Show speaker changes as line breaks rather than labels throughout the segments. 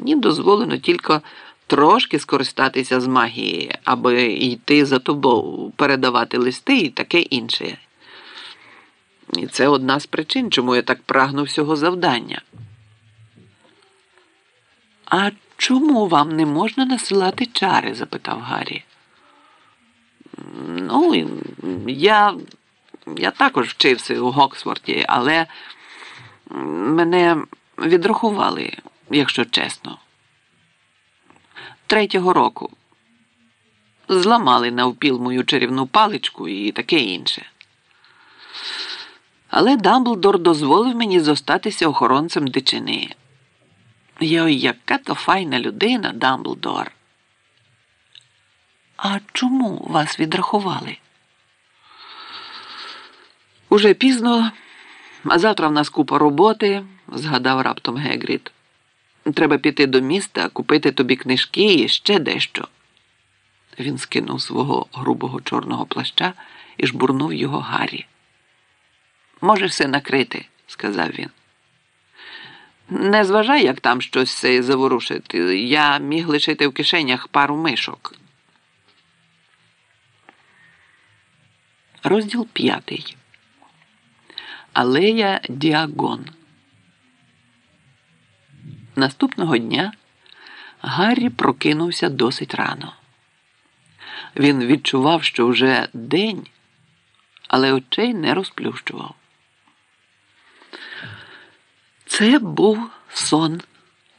Мені дозволено тільки трошки скористатися з магії, аби йти за тобою, передавати листи і таке інше. І це одна з причин, чому я так прагну всього завдання. А чому вам не можна насилати чари? запитав Гаррі. Ну, я, я також вчився у Гоксфорді, але мене відрахували, якщо чесно. Третього року. Зламали навпіл мою чарівну паличку і таке інше. Але Дамблдор дозволив мені зостатися охоронцем дичини. Йой, яка то файна людина, Дамблдор. А чому вас відрахували? Уже пізно, а завтра в нас купа роботи, згадав раптом Гегріт. Треба піти до міста, купити тобі книжки і ще дещо. Він скинув свого грубого чорного плаща і жбурнув його Гаррі. Можеш все накрити, сказав він. Не зважай, як там щось заворушити. Я міг лишити в кишенях пару мишок. Розділ п'ятий. Алея Діагон. Наступного дня Гаррі прокинувся досить рано. Він відчував, що вже день, але очей не розплющував. Це був сон,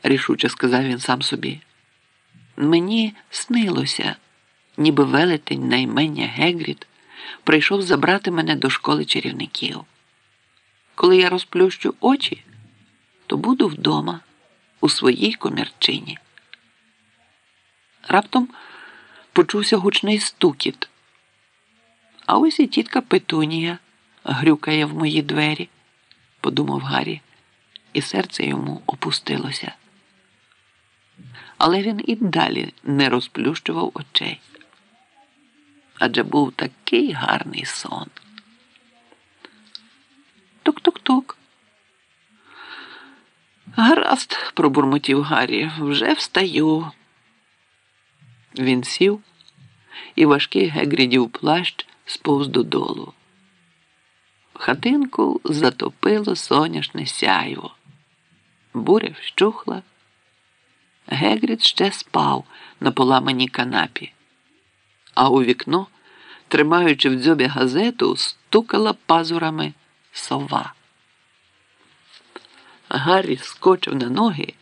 рішуче сказав він сам собі. Мені снилося, ніби велетень на імення Гегріт прийшов забрати мене до школи чарівників. Коли я розплющу очі, то буду вдома у своїй комірчині. Раптом почувся гучний стукіт. А ось і тітка Петунія грюкає в мої двері, подумав Гаррі, і серце йому опустилося. Але він і далі не розплющував очей. Адже був такий гарний сон. Тук-тук-тук. Гаразд, пробурмотів Гаррі, вже встаю. Він сів, і важкий Гегрідів плащ сповз додолу. Хатинку затопило соняшне сяйво. Буря вщухла. Гегрід ще спав на поламаній канапі, а у вікно, тримаючи в дзьобі газету, стукала пазурами сова. Гаррі скочив на ноги,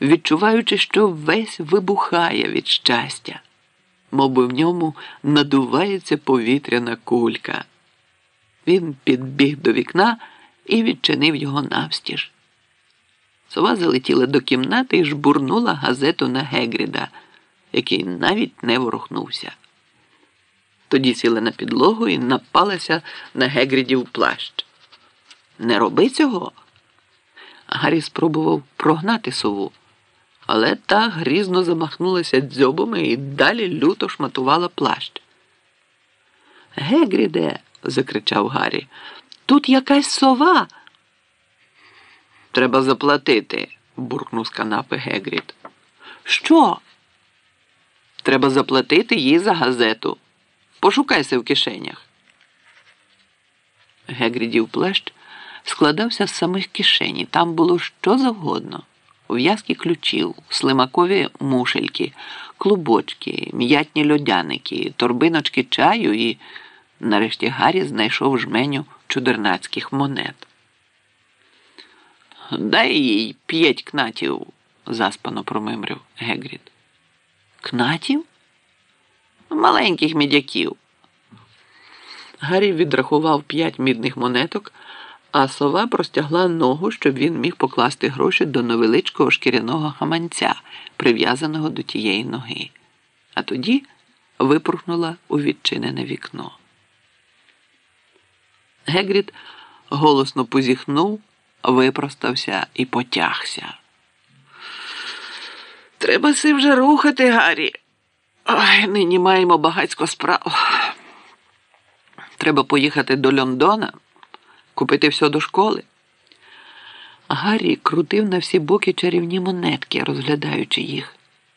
відчуваючи, що весь вибухає від щастя, мовби в ньому надувається повітряна кулька. Він підбіг до вікна і відчинив його навстіж. Сова залетіла до кімнати і жбурнула газету на Гегріда, який навіть не ворухнувся. Тоді сіла на підлогу і напалася на Гегрідів плащ. Не роби цього. Гаррі спробував прогнати сову, але та грізно замахнулася дзьобами і далі люто шматувала плащ. Гегріде, закричав Гаррі, тут якась сова. Треба заплатити, буркнув з канапи Гегрід. Що? Треба заплатити їй за газету. Пошукайся в кишенях. Гегрідів плащ складався з самих кишені. Там було що завгодно: ув'язки ключів, слимакові мушельки, клубочки, м'ятні льодяники, торбиночки чаю і, нарешті, Гаррі знайшов жменю чудернацьких монет. Дай їй п'ять кнатів, заспано промимрив Гегрід. Кнатів? Маленьких мідяків. Гаррі відрахував п'ять мідних монеток, а сова простягла ногу, щоб він міг покласти гроші до невеличкого шкіряного гаманця, прив'язаного до тієї ноги, а тоді випорхнула у відчинене вікно. Гегрід голосно позіхнув, випростався і потягся. Треба си вже рухати, Гаррі. Ой, нині маємо багацько справ. Треба поїхати до Лондона, купити все до школи. Гаррі крутив на всі боки чарівні монетки, розглядаючи їх.